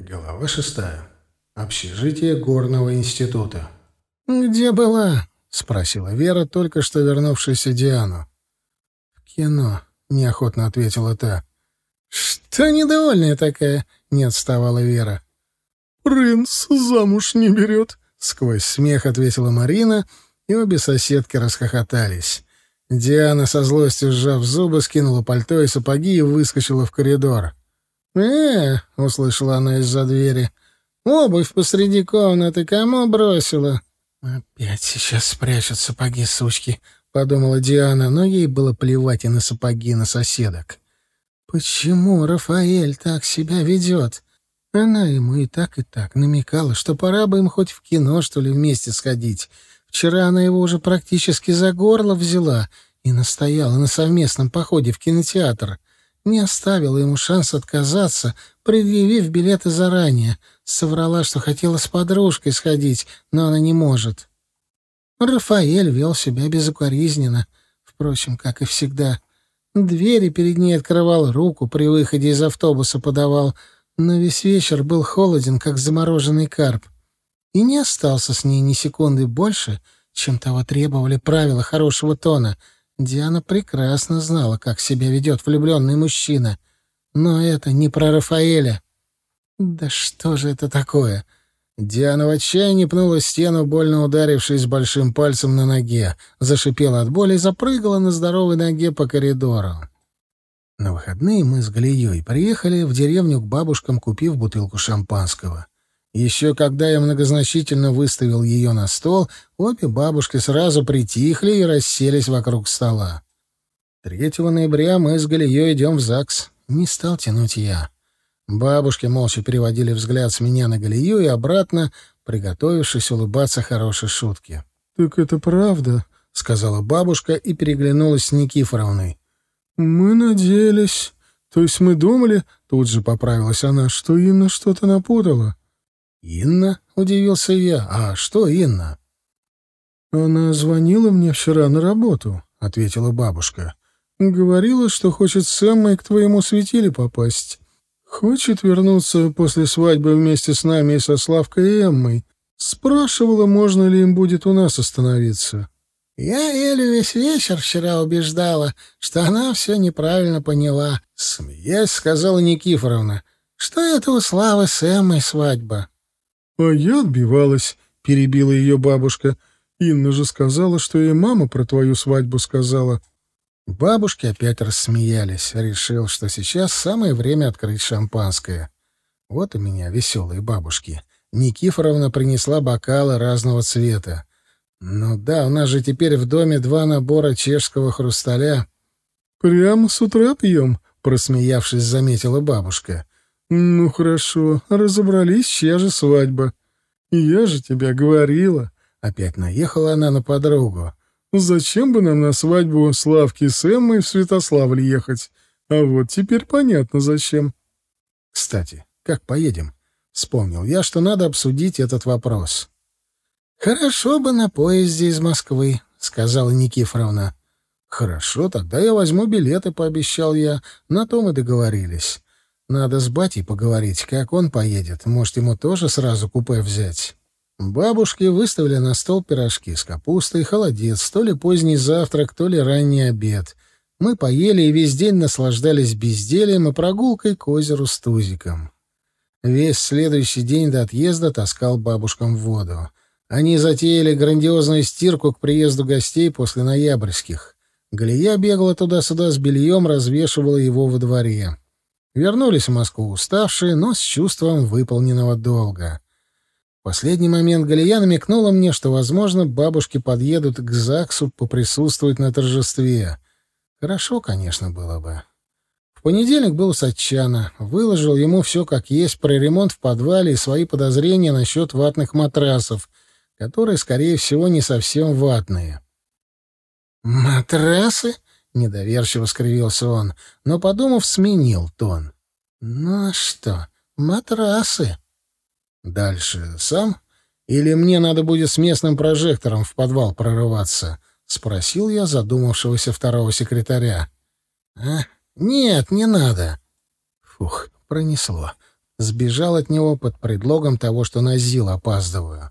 Глава шестая. Общежитие горного института. «Где была?» — спросила Вера, только что вернувшаяся Диану. «В кино», — неохотно ответила та. «Что недовольная такая?» — не отставала Вера. «Принц замуж не берет», — сквозь смех ответила Марина, и обе соседки расхохотались. Диана, со злостью сжав зубы, скинула пальто и сапоги и выскочила в коридор. «Э!» — услышала она из-за двери. «Обувь посреди комнаты кому бросила?» «Опять сейчас спрячут сапоги, сучки», — подумала Диана, но ей было плевать и на сапоги, и на соседок. «Почему Рафаэль так себя ведет?» Она ему и так, и так намекала, что пора бы им хоть в кино, что ли, вместе сходить. Вчера она его уже практически за горло взяла и настояла на совместном походе в кинотеатр не оставила ему шанс отказаться, предъявив билеты заранее. Соврала, что хотела с подружкой сходить, но она не может. Рафаэль вел себя безукоризненно, впрочем, как и всегда. Двери перед ней открывал, руку при выходе из автобуса подавал, но весь вечер был холоден, как замороженный карп. И не остался с ней ни секунды больше, чем того требовали правила хорошего тона — Диана прекрасно знала, как себя ведет влюбленный мужчина. Но это не про Рафаэля. Да что же это такое? Диана в отчаянии пнула стену, больно ударившись большим пальцем на ноге, зашипела от боли и запрыгала на здоровой ноге по коридору. На выходные мы с Галией приехали в деревню к бабушкам, купив бутылку шампанского. Еще когда я многозначительно выставил ее на стол, обе бабушки сразу притихли и расселись вокруг стола. 3 ноября мы с Галией идем в ЗАГС. Не стал тянуть я. Бабушки молча переводили взгляд с меня на Галию и обратно, приготовившись улыбаться хорошей шутке. «Так это правда?» — сказала бабушка и переглянулась с Никифоровной. «Мы надеялись. То есть мы думали...» — тут же поправилась она, — что Инна что-то напутала. «Инна?» — удивился я. «А что Инна?» «Она звонила мне вчера на работу», — ответила бабушка. «Говорила, что хочет с Эммой к твоему светиле попасть. Хочет вернуться после свадьбы вместе с нами и со Славкой и Эммой. Спрашивала, можно ли им будет у нас остановиться». «Я еле весь вечер вчера убеждала, что она все неправильно поняла», — смеясь сказала Никифоровна, «что это у Славы с Эммой свадьба». «А я отбивалась», — перебила ее бабушка. «Инна же сказала, что и мама про твою свадьбу сказала». Бабушки опять рассмеялись. Решил, что сейчас самое время открыть шампанское. Вот у меня веселые бабушки. Никифоровна принесла бокалы разного цвета. Ну да, у нас же теперь в доме два набора чешского хрусталя. «Прямо с утра пьем», — просмеявшись, заметила бабушка. «Ну хорошо, разобрались, чья же свадьба. Я же тебя говорила». Опять наехала она на подругу. «Зачем бы нам на свадьбу Славки с Эммой в Святославль ехать? А вот теперь понятно, зачем». «Кстати, как поедем?» Вспомнил я, что надо обсудить этот вопрос. «Хорошо бы на поезде из Москвы», — сказала Никифоровна. «Хорошо, тогда я возьму билеты», — пообещал я. На то мы договорились. Надо с батей поговорить, как он поедет. Может, ему тоже сразу купе взять. Бабушки выставили на стол пирожки с капустой, холодец, то ли поздний завтрак, то ли ранний обед. Мы поели и весь день наслаждались бездельем и прогулкой к озеру с Тузиком. Весь следующий день до отъезда таскал бабушкам воду. Они затеяли грандиозную стирку к приезду гостей после ноябрьских. Галия бегала туда-сюда с бельем, развешивала его во дворе. Вернулись в Москву уставшие, но с чувством выполненного долга. В последний момент Галия намекнула мне, что, возможно, бабушки подъедут к ЗАГСу поприсутствовать на торжестве. Хорошо, конечно, было бы. В понедельник был у Сатчана, выложил ему все как есть про ремонт в подвале и свои подозрения насчет ватных матрасов, которые, скорее всего, не совсем ватные. «Матрасы?» Недоверчиво скривился он, но, подумав, сменил тон. «Ну а что, матрасы?» «Дальше сам? Или мне надо будет с местным прожектором в подвал прорываться?» — спросил я задумавшегося второго секретаря. «А? Нет, не надо». Фух, пронесло. Сбежал от него под предлогом того, что на ЗИЛ опаздываю.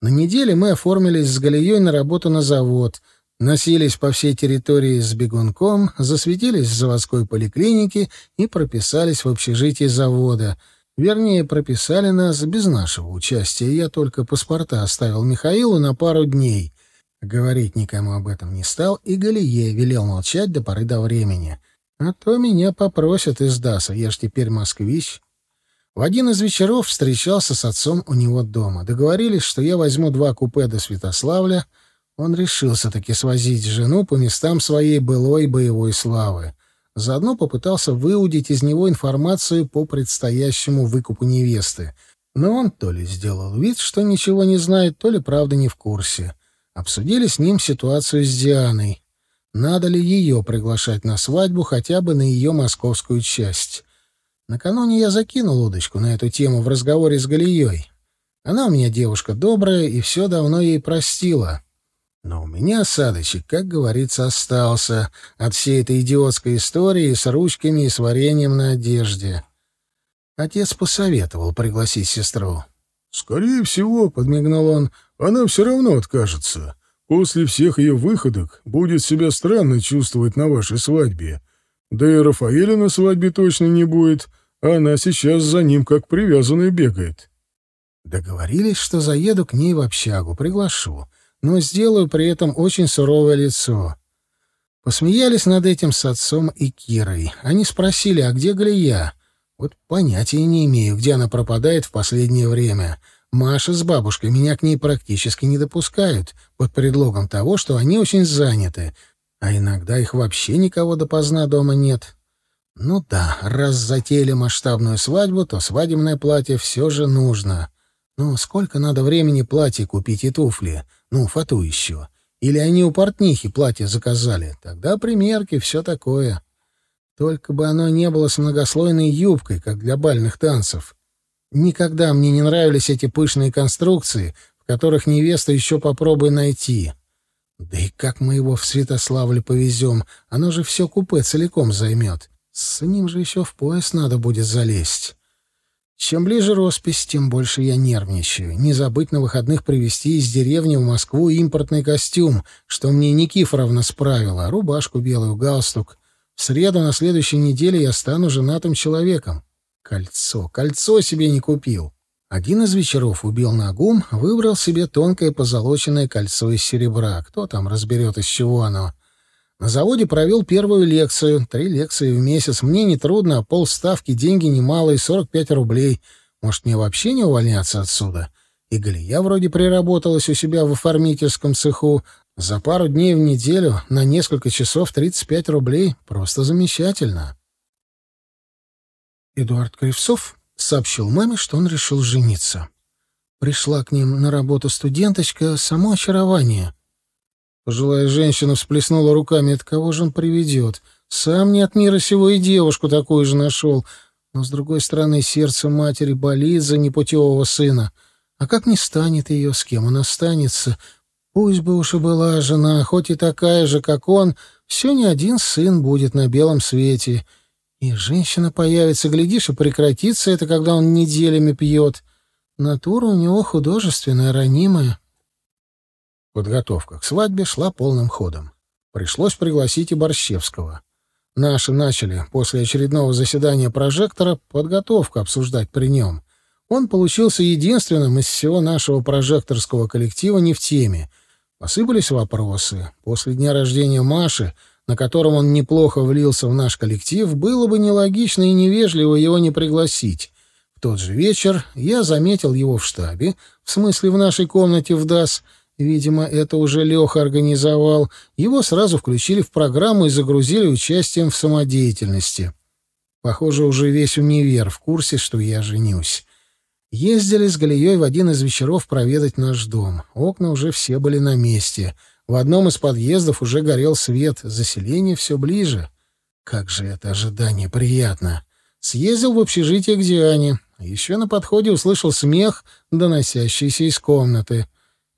На неделе мы оформились с Галией на работу на завод, носились по всей территории с бегунком, засветились в заводской поликлинике и прописались в общежитии завода. Вернее, прописали нас без нашего участия. Я только паспорта оставил Михаилу на пару дней. Говорить никому об этом не стал, и Галие велел молчать до поры до времени. А то меня попросят из ДАСа, я ж теперь москвич. В один из вечеров встречался с отцом у него дома. Договорились, что я возьму два купе до Святославля. Он решился таки свозить жену по местам своей былой боевой славы. Заодно попытался выудить из него информацию по предстоящему выкупу невесты. Но он то ли сделал вид, что ничего не знает, то ли правда не в курсе. Обсудили с ним ситуацию с Дианой. Надо ли ее приглашать на свадьбу хотя бы на ее московскую часть? Накануне я закинул удочку на эту тему в разговоре с Галией. Она у меня девушка добрая и все давно ей простила. Но у меня осадочек, как говорится, остался от всей этой идиотской истории с ручками и с вареньем на одежде. Отец посоветовал пригласить сестру. «Скорее всего», — подмигнул он, — «она все равно откажется. После всех ее выходок будет себя странно чувствовать на вашей свадьбе. Да и Рафаэля на свадьбе точно не будет, она сейчас за ним как привязанная бегает. Договорились, что заеду к ней в общагу, приглашу, но сделаю при этом очень суровое лицо. Посмеялись над этим с отцом и Кирой. Они спросили, а где Галия? Вот понятия не имею, где она пропадает в последнее время. Маша с бабушкой меня к ней практически не допускают, под предлогом того, что они очень заняты, а иногда их вообще никого допоздна дома нет. Ну да, раз затеяли масштабную свадьбу, то свадебное платье все же нужно. Ну, сколько надо времени платье купить и туфли? Ну, фату еще. Или они у портнихи платье заказали? Тогда примерки, все такое. Только бы оно не было с многослойной юбкой, как для бальных танцев. Никогда мне не нравились эти пышные конструкции, в которых невеста еще попробуй найти. Да и как мы его в Святославле повезем? Оно же все купе целиком займет. С ним же еще в пояс надо будет залезть. Чем ближе роспись, тем больше я нервничаю. Не забыть на выходных привезти из деревни в Москву импортный костюм, что мне Никифоровна справила, рубашку белую, галстук. В среду на следующей неделе я стану женатым человеком. Кольцо, кольцо себе не купил. Один из вечеров убил ногу, выбрал себе тонкое позолоченное кольцо из серебра. Кто там разберет, из чего оно? На заводе провел первую лекцию. Три лекции в месяц. Мне нетрудно, а полставки, деньги немалые, 45 рублей. Может, мне вообще не увольняться отсюда? И Галия вроде приработалась у себя в оформительском цеху. За пару дней в неделю на несколько часов 35 рублей. Просто замечательно. Эдуард Кривцов сообщил маме, что он решил жениться. Пришла к ним на работу студенточка, само очарование — Пожилая женщина всплеснула руками. От кого же он приведет? Сам не от мира сего и девушку такую же нашел. Но, с другой стороны, сердце матери болит за непутевого сына. А как не станет ее, с кем он останется? Пусть бы уж и была жена, хоть и такая же, как он, все не один сын будет на белом свете. И женщина появится, глядишь, и прекратится это, когда он неделями пьет. Натура у него художественная, ранимая. Подготовка к свадьбе шла полным ходом. Пришлось пригласить и Борщевского. Наши начали после очередного заседания прожектора подготовку обсуждать при нем. Он получился единственным из всего нашего прожекторского коллектива не в теме. Посыпались вопросы. После дня рождения Маши, на котором он неплохо влился в наш коллектив, было бы нелогично и невежливо его не пригласить. В тот же вечер я заметил его в штабе, в смысле в нашей комнате в ДАС — Видимо, это уже Леха организовал. Его сразу включили в программу и загрузили участием в самодеятельности. Похоже, уже весь универ в курсе, что я женюсь. Ездили с Галией в один из вечеров проведать наш дом. Окна уже все были на месте. В одном из подъездов уже горел свет. Заселение все ближе. Как же это ожидание приятно. Съездил в общежитие к Диане. Еще на подходе услышал смех, доносящийся из комнаты.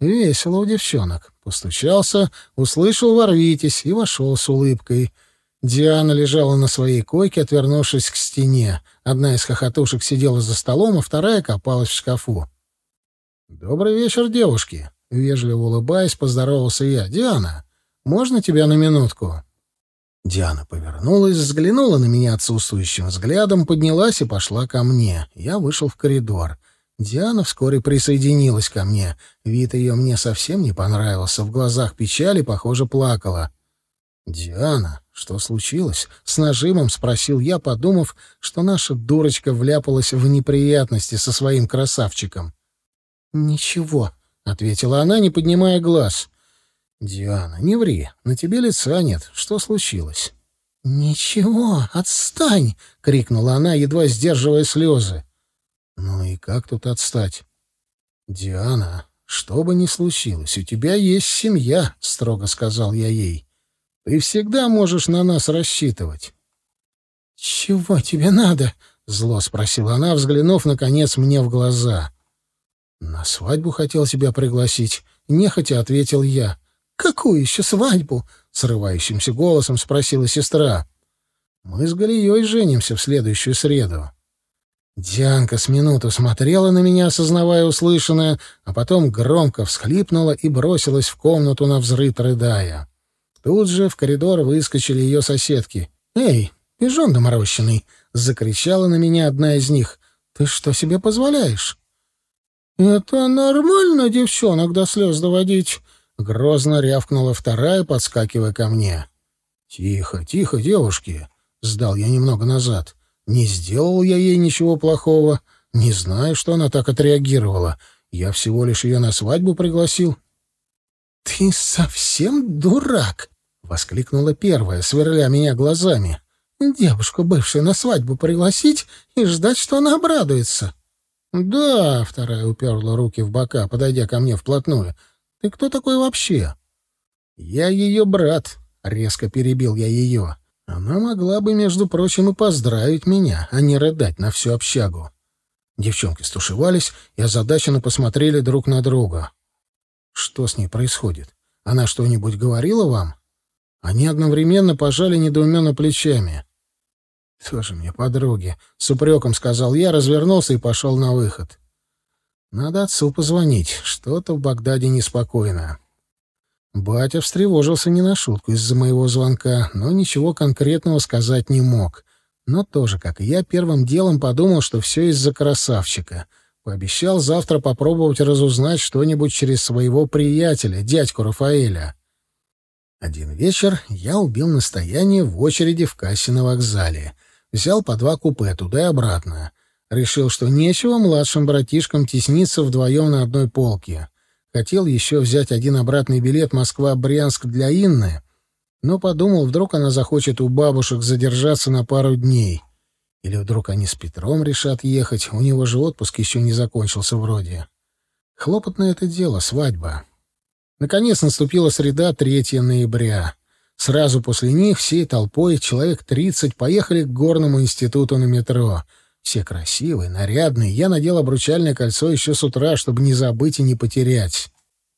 Весело у девчонок. Постучался, услышал «ворвитесь» и вошел с улыбкой. Диана лежала на своей койке, отвернувшись к стене. Одна из хохотушек сидела за столом, а вторая копалась в шкафу. «Добрый вечер, девушки!» — вежливо улыбаясь, поздоровался я. «Диана, можно тебя на минутку?» Диана повернулась, взглянула на меня отсутствующим взглядом, поднялась и пошла ко мне. Я вышел в коридор. Диана вскоре присоединилась ко мне. Вид ее мне совсем не понравился. В глазах печали, похоже, плакала. «Диана, что случилось?» — с нажимом спросил я, подумав, что наша дурочка вляпалась в неприятности со своим красавчиком. «Ничего», — ответила она, не поднимая глаз. «Диана, не ври, на тебе лица нет. Что случилось?» «Ничего, отстань!» — крикнула она, едва сдерживая слезы. «Ну и как тут отстать?» «Диана, что бы ни случилось, у тебя есть семья», — строго сказал я ей. Ты всегда можешь на нас рассчитывать. Чего тебе надо? зло спросила она, взглянув наконец мне в глаза. На свадьбу хотел тебя пригласить, нехотя ответил я. Какую еще свадьбу? срывающимся голосом спросила сестра. Мы с Галией женимся в следующую среду. Дианка с минуту смотрела на меня, осознавая услышанное, а потом громко всхлипнула и бросилась в комнату на взрыв, рыдая. Тут же в коридор выскочили ее соседки. «Эй, пижон доморощенный!» — закричала на меня одна из них. «Ты что себе позволяешь?» «Это нормально девчонок до слез доводить?» — грозно рявкнула вторая, подскакивая ко мне. «Тихо, тихо, девушки!» — сдал я немного назад. «Не сделал я ей ничего плохого. Не знаю, что она так отреагировала. Я всего лишь ее на свадьбу пригласил». «Ты совсем дурак!» — воскликнула первая, сверля меня глазами. «Девушку бывшую на свадьбу пригласить и ждать, что она обрадуется». «Да», — вторая уперла руки в бока, подойдя ко мне вплотную. «Ты кто такой вообще?» «Я ее брат», — резко перебил я ее. «Она могла бы, между прочим, и поздравить меня, а не рыдать на всю общагу». Девчонки стушевались и озадаченно посмотрели друг на друга. «Что с ней происходит? Она что-нибудь говорила вам?» Они одновременно пожали недоуменно плечами. «Тоже мне подруги», — с упреком сказал я, развернулся и пошел на выход. «Надо отцу позвонить. Что-то в Багдаде неспокойно». Батя встревожился не на шутку из-за моего звонка, но ничего конкретного сказать не мог. Но тоже, как и я, первым делом подумал, что все из-за красавчика. Пообещал завтра попробовать разузнать что-нибудь через своего приятеля, дядьку Рафаэля. Один вечер я убил настояние в очереди в кассе на вокзале. Взял по два купе туда и обратно. Решил, что нечего младшим братишкам тесниться вдвоем на одной полке. Хотел еще взять один обратный билет Москва-Брянск для Инны, но подумал, вдруг она захочет у бабушек задержаться на пару дней. Или вдруг они с Петром решат ехать, у него же отпуск еще не закончился вроде. Хлопотное это дело, свадьба. Наконец наступила среда, 3 ноября. Сразу после них всей толпой, человек 30, поехали к горному институту на метро. Все красивые, нарядные. Я надел обручальное кольцо еще с утра, чтобы не забыть и не потерять.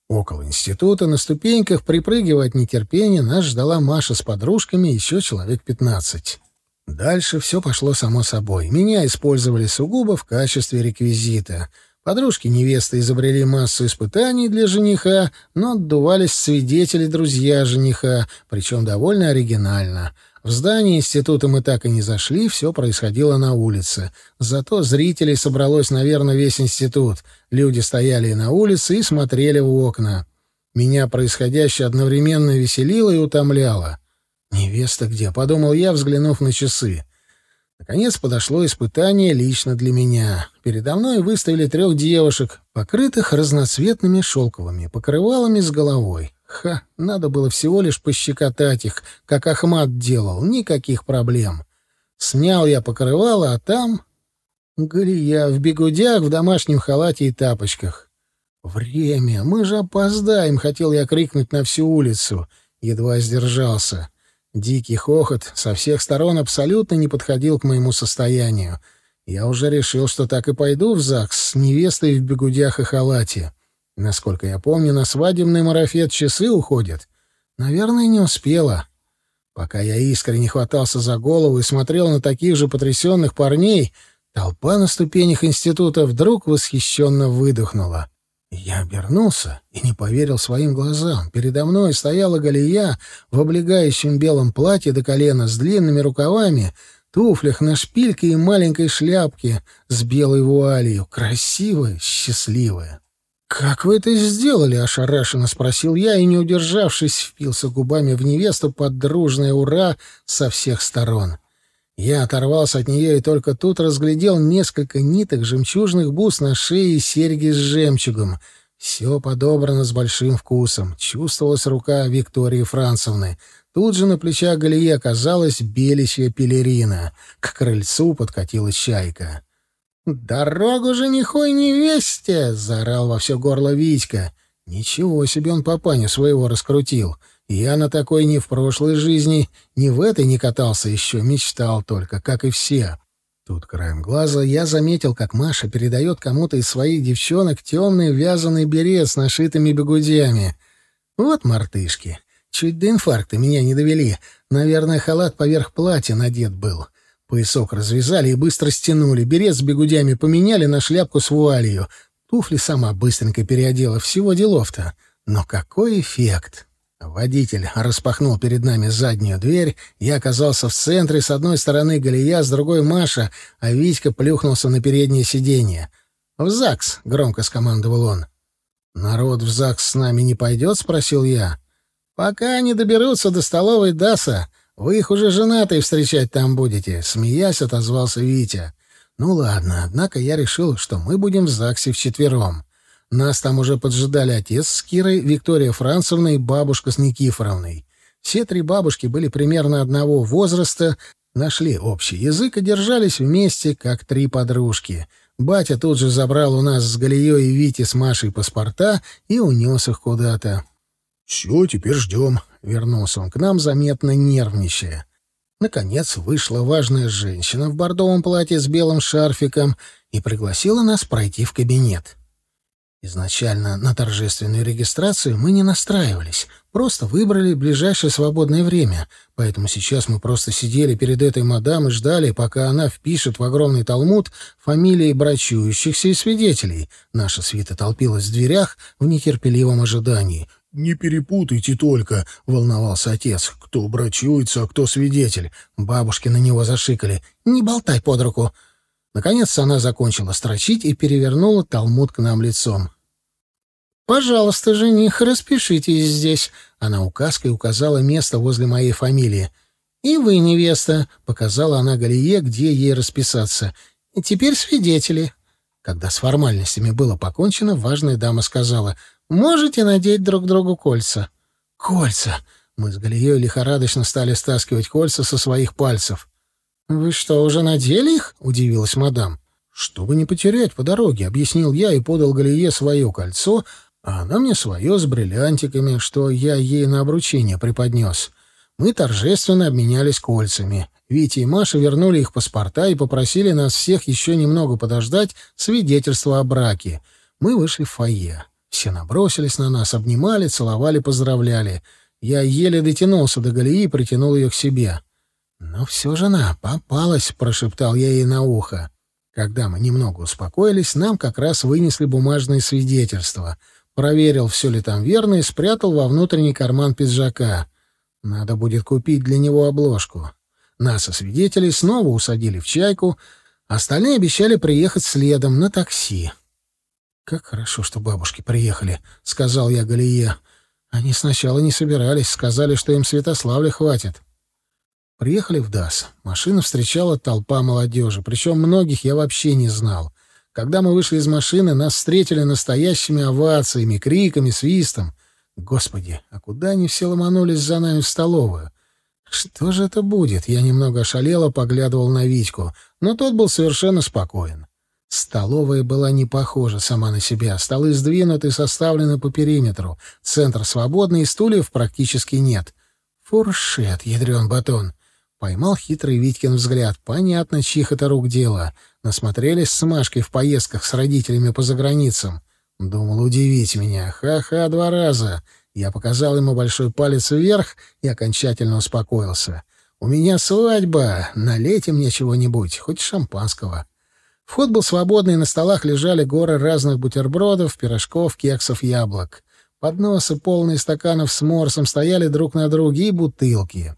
Около института на ступеньках, припрыгивая от нетерпения, нас ждала Маша с подружками, еще человек 15. Дальше все пошло само собой. Меня использовали сугубо в качестве реквизита — Подружки невесты изобрели массу испытаний для жениха, но отдувались свидетели, друзья жениха, причем довольно оригинально. В здание института мы так и не зашли, все происходило на улице. Зато зрителей собралось, наверное, весь институт. Люди стояли на улице и смотрели в окна. Меня происходящее одновременно веселило и утомляло. «Невеста где?» — подумал я, взглянув на часы. Наконец подошло испытание лично для меня. Передо мной выставили трех девушек, покрытых разноцветными шелковыми покрывалами с головой. Ха, надо было всего лишь пощекотать их, как Ахмат делал, никаких проблем. Снял я покрывало, а там... Галия в бегудях, в домашнем халате и тапочках. «Время! Мы же опоздаем!» — хотел я крикнуть на всю улицу. Едва сдержался. Дикий хохот со всех сторон абсолютно не подходил к моему состоянию. Я уже решил, что так и пойду в ЗАГС с невестой в бегудях и халате. Насколько я помню, на свадебный марафет часы уходят. Наверное, не успела. Пока я искренне хватался за голову и смотрел на таких же потрясенных парней, толпа на ступенях института вдруг восхищенно выдохнула. Я обернулся и не поверил своим глазам. Передо мной стояла Галия в облегающем белом платье до колена с длинными рукавами, туфлях на шпильке и маленькой шляпке с белой вуалью. Красивая, счастливая. «Как вы это сделали?» — ошарашенно спросил я и, не удержавшись, впился губами в невесту под дружное «Ура!» со всех сторон. Я оторвался от нее и только тут разглядел несколько ниток жемчужных бус на шее и серьги с жемчугом. Все подобрано с большим вкусом. Чувствовалась рука Виктории Францевны. Тут же на плечах Галии оказалась белищая пелерина. К крыльцу подкатила чайка. «Дорогу жениху и невесте!» — заорал во все горло Витька. Ничего себе он папаню своего раскрутил. Я на такой ни в прошлой жизни, ни в этой не катался еще, мечтал только, как и все. Тут краем глаза я заметил, как Маша передает кому-то из своих девчонок темный вязаный берет с нашитыми бегудями. Вот мартышки. Чуть до инфаркта меня не довели. Наверное, халат поверх платья надет был. Поясок развязали и быстро стянули. Берет с бегудями поменяли на шляпку с вуалью. Туфли сама быстренько переодела. Всего делов-то. Но какой эффект! Водитель распахнул перед нами заднюю дверь. Я оказался в центре. С одной стороны Галия, с другой Маша, а Витька плюхнулся на переднее сиденье. «В ЗАГС!» — громко скомандовал он. «Народ в ЗАГС с нами не пойдет?» — спросил я. «Пока они доберутся до столовой Даса. Вы их уже женатые встречать там будете, смеясь, отозвался Витя. Ну ладно, однако я решил, что мы будем в ЗАГСе вчетвером. Нас там уже поджидали отец с Кирой, Виктория Францевна и бабушка с Никифоровной. Все три бабушки были примерно одного возраста, нашли общий язык и держались вместе, как три подружки. Батя тут же забрал у нас с Галией и Вити с Машей паспорта и унес их куда-то. «Все, теперь ждем», — вернулся он к нам, заметно нервничая. Наконец вышла важная женщина в бордовом платье с белым шарфиком и пригласила нас пройти в кабинет. Изначально на торжественную регистрацию мы не настраивались, просто выбрали ближайшее свободное время, поэтому сейчас мы просто сидели перед этой мадам и ждали, пока она впишет в огромный талмуд фамилии брачующихся и свидетелей. Наша свита толпилась в дверях в нетерпеливом ожидании. «Не перепутайте только», — волновался отец. «Кто брачуется, а кто свидетель?» Бабушки на него зашикали. «Не болтай под руку». Наконец она закончила строчить и перевернула талмуд к нам лицом. «Пожалуйста, жених, распишитесь здесь». Она указкой указала место возле моей фамилии. «И вы, невеста», — показала она Галие, где ей расписаться. «И теперь свидетели». Когда с формальностями было покончено, важная дама сказала, «Можете надеть друг другу кольца». «Кольца!» Мы с Галией лихорадочно стали стаскивать кольца со своих пальцев. «Вы что, уже надели их?» — удивилась мадам. «Чтобы не потерять по дороге», — объяснил я и подал Галие свое кольцо, а она мне свое с бриллиантиками, что я ей на обручение преподнес. Мы торжественно обменялись кольцами. Витя и Маша вернули их паспорта и попросили нас всех еще немного подождать свидетельства о браке. Мы вышли в фойе. Все набросились на нас, обнимали, целовали, поздравляли. Я еле дотянулся до Галии и притянул ее к себе. «Но все же она попалась», — прошептал я ей на ухо. Когда мы немного успокоились, нам как раз вынесли бумажные свидетельства. Проверил, все ли там верно, и спрятал во внутренний карман пиджака. Надо будет купить для него обложку. Нас, освидетелей, снова усадили в чайку, остальные обещали приехать следом на такси. «Как хорошо, что бабушки приехали», — сказал я Галие. «Они сначала не собирались, сказали, что им Святославля хватит». Приехали в ДАС. Машину встречала толпа молодежи, причем многих я вообще не знал. Когда мы вышли из машины, нас встретили настоящими овациями, криками, свистом. Господи, а куда они все ломанулись за нами в столовую? Что же это будет? Я немного ошалело поглядывал на Витьку, но тот был совершенно спокоен. Столовая была не похожа сама на себя. Столы сдвинуты составлены по периметру. Центр свободный, стульев практически нет. Фуршет, ядрен батон. Поймал хитрый Витькин взгляд. Понятно, чьих это рук дело. Насмотрелись с Машкой в поездках с родителями по заграницам. Думал удивить меня. Ха-ха, два раза. Я показал ему большой палец вверх и окончательно успокоился. «У меня свадьба. Налейте мне чего-нибудь, хоть шампанского». Вход был свободный, на столах лежали горы разных бутербродов, пирожков, кексов, яблок. Подносы, полные стаканов с морсом, стояли друг на друге и бутылки.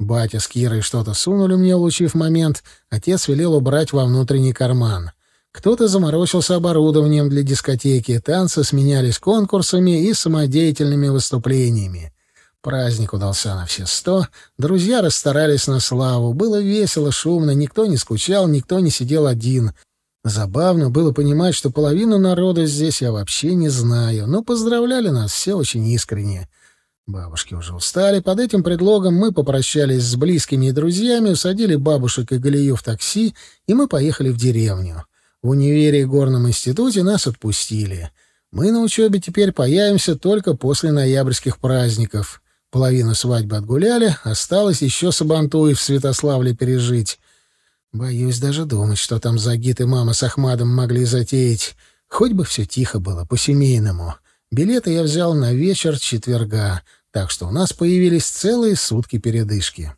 Батя с Кирой что-то сунули мне, улучив момент. Отец велел убрать во внутренний карман. Кто-то заморочился оборудованием для дискотеки, танцы сменялись конкурсами и самодеятельными выступлениями. Праздник удался на все сто, друзья расстарались на славу, было весело, шумно, никто не скучал, никто не сидел один. Забавно было понимать, что половину народа здесь я вообще не знаю, но поздравляли нас все очень искренне. Бабушки уже устали, под этим предлогом мы попрощались с близкими и друзьями, усадили бабушек и Галию в такси, и мы поехали в деревню. В универе и горном институте нас отпустили. Мы на учебе теперь появимся только после ноябрьских праздников. Половину свадьбы отгуляли, осталось еще Сабантуй в Святославле пережить. Боюсь даже думать, что там Загид и мама с Ахмадом могли затеять. Хоть бы все тихо было, по-семейному. Билеты я взял на вечер четверга, так что у нас появились целые сутки передышки.